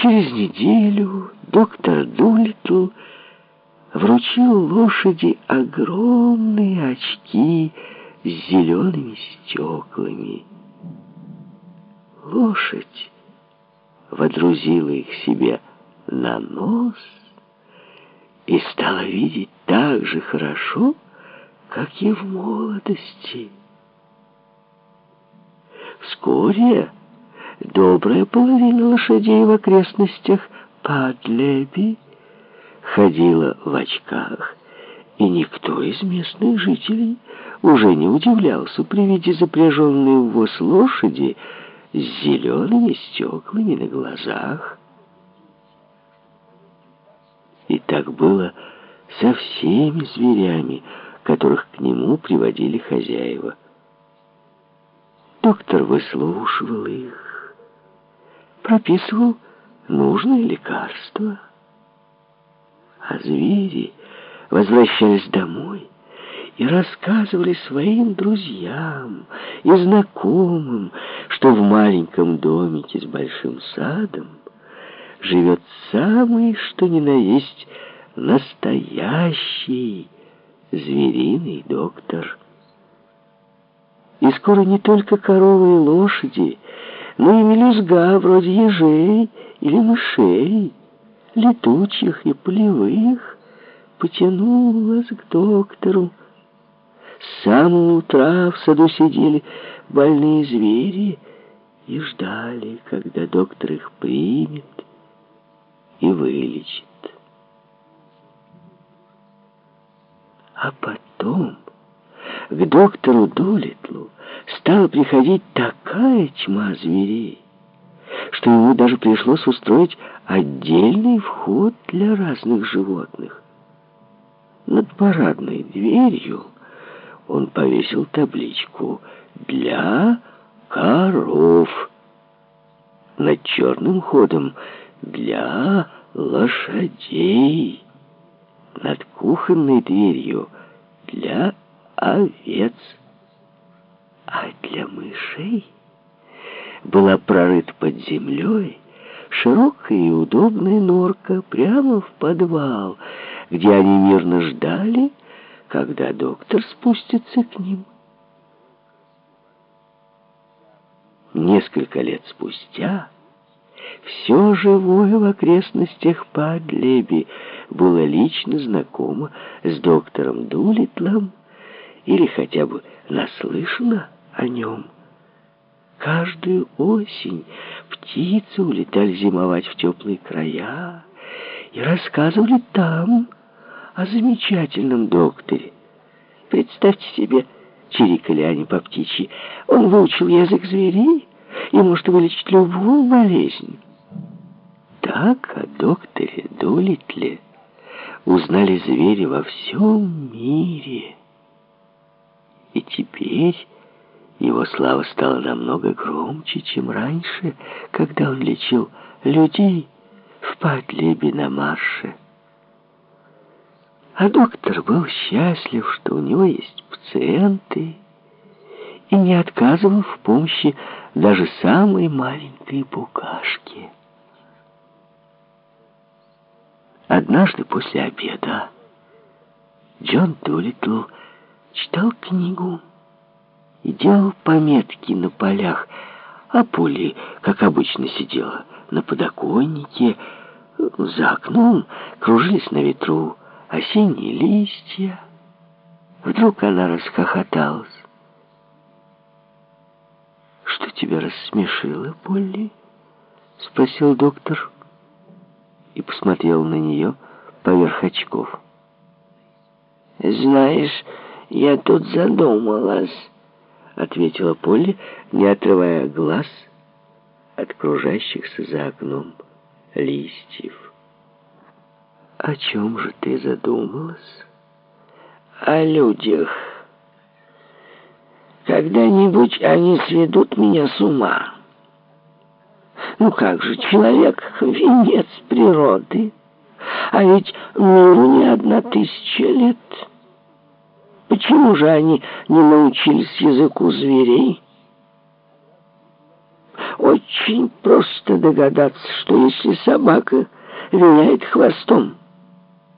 Через неделю доктор Дулитл вручил лошади огромные очки с зелеными стеклами. Лошадь водрузила их себе на нос и стала видеть так же хорошо, как и в молодости. Вскоре добрая половина лошадей в окрестностях Падлеби ходила в очках, и никто из местных жителей уже не удивлялся при виде запряженной в воз лошади с зелеными стеклами на глазах. И так было со всеми зверями, которых к нему приводили хозяева. Доктор выслушивал их, прописывал нужные лекарства, а звери возвращались домой и рассказывали своим друзьям и знакомым, что в маленьком домике с большим садом живет самый, что ни на есть, настоящий звериный доктор. И скоро не только коровы и лошади, но и мелюзга вроде ежей или мышей, летучих и полевых, потянулась к доктору. С самого утра в саду сидели больные звери и ждали, когда доктор их примет и вылечит. А потом к доктору Долитлу стала приходить такая тьма зверей, что ему даже пришлось устроить отдельный вход для разных животных. Над парадной дверью он повесил табличку «Для коров». Над черным ходом «Для лошадей». Над кухонной дверью «Для овец». А для мышей была прорыта под землей широкая и удобная норка прямо в подвал, где они мирно ждали, когда доктор спустится к ним. Несколько лет спустя все живое в окрестностях Падлеби было лично знакомо с доктором Дулитлом или хотя бы наслышано о нем. Каждую осень птицы улетали зимовать в теплые края и рассказывали там о замечательном докторе. Представьте себе, чирикали они по птичьи, он выучил язык зверей и может вылечить любую болезнь. Так о докторе Долитле узнали звери во всем мире. И теперь его слава стала намного громче, чем раньше, когда он лечил людей в Падлебе на марше. А доктор был счастлив, что у него есть пациенты, и не отказывал в помощи даже самой маленькой букашке. Однажды после обеда Джон Дулитл читал книгу и делал пометки на полях, а Поли, как обычно, сидела на подоконнике. За окном кружились на ветру осенние листья. Вдруг она расхохоталась. «Что тебя рассмешило, Полли?» — спросил доктор и посмотрел на нее поверх очков. «Знаешь, я тут задумалась». — ответила Полли, не отрывая глаз от кружащихся за окном листьев. «О чем же ты задумалась?» «О людях. Когда-нибудь они сведут меня с ума. Ну как же, человек — венец природы, а ведь миру не одна тысяча лет». Почему же они не научились языку зверей? Очень просто догадаться, что если собака виляет хвостом,